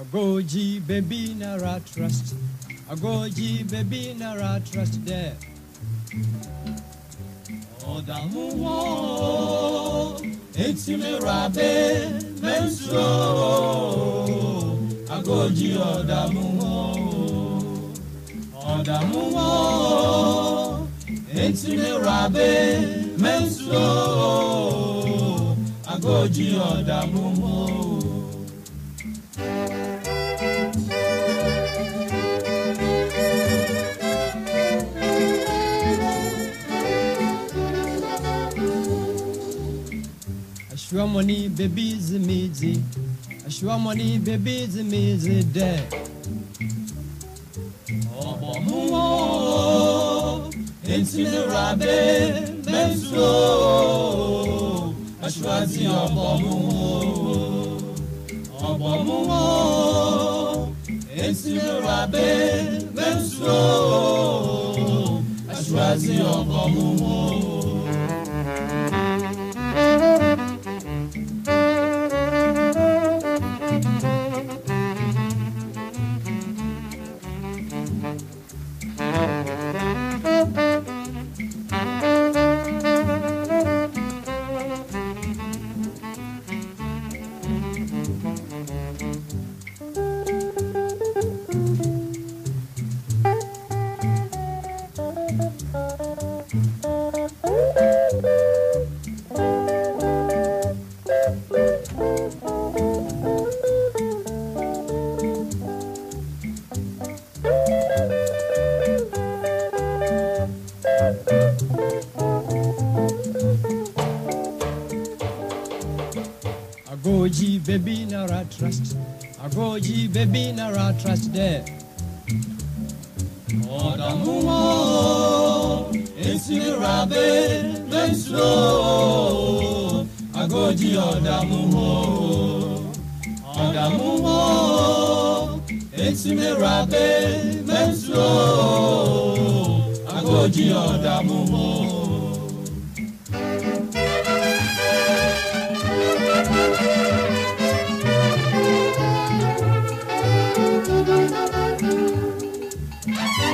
Agoji baby nara trust. Agoji baby nara trust there. Ọ̀dàmú wọ́n etí mi ra bẹ́ mẹ́sùn ooo. Agoji ọ̀dàmú wọ́n ooo. Ọ̀dàmú etinerabe meso agọjì ọ̀dààmú mọ́ o. Ashwamani baby zimizi, Ashwamani baby zimizi de. Oh boy. ntinura be bensu o aṣuwati ọbọ mu o ọbọ mu o ntinura be bensu o aṣuwati ọbọ mu o. Agoji baby nara trust. Agoji baby nara trust there. Odamumo. sirabe bensulo agodi ọdamu wo ọdamu wo esimirabe bensulo agodi ọdamu wo. Thank you.